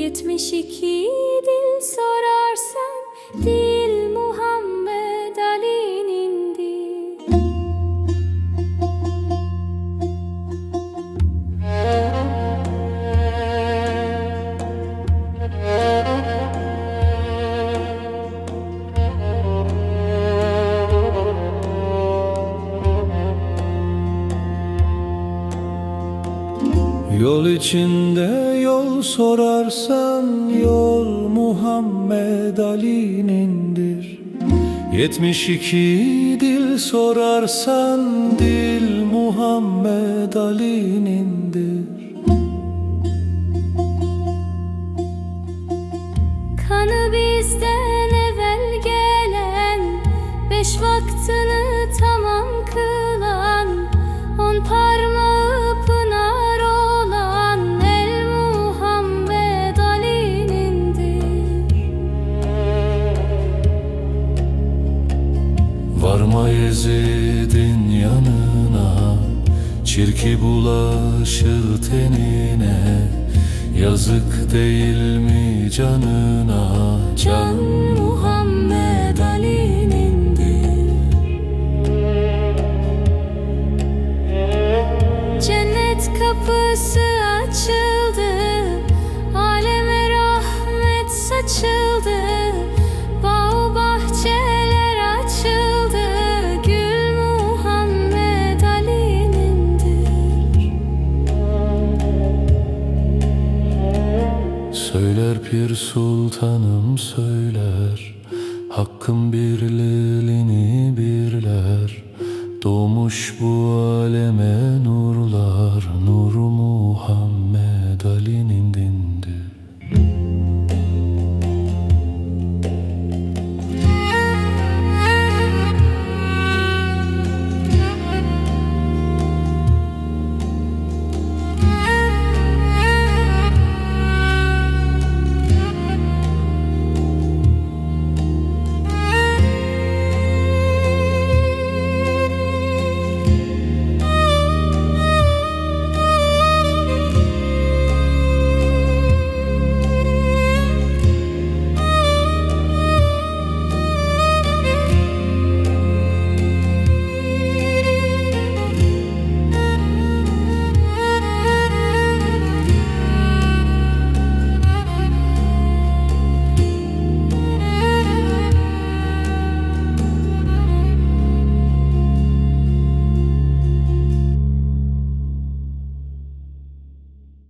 72 dil sorarsan Dil Yol içinde yol sorarsan Yol Muhammed Ali'nindir. 72 dil sorarsan Dil Muhammed Ali'nindir. Kanı bizden evvel gelen Beş vaktini tamam kılan On parmağı Varma Yezid'in yanına Çirki bulaşır tenine. Yazık değil mi canına? Can Muhammed Ali'nindir Cennet kapısı Söyler Pir Sultanım söyler. Hakkın birliğini birler. Doğmuş bu